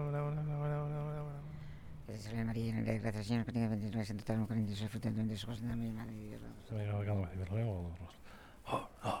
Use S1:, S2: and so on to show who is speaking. S1: Oh, oh.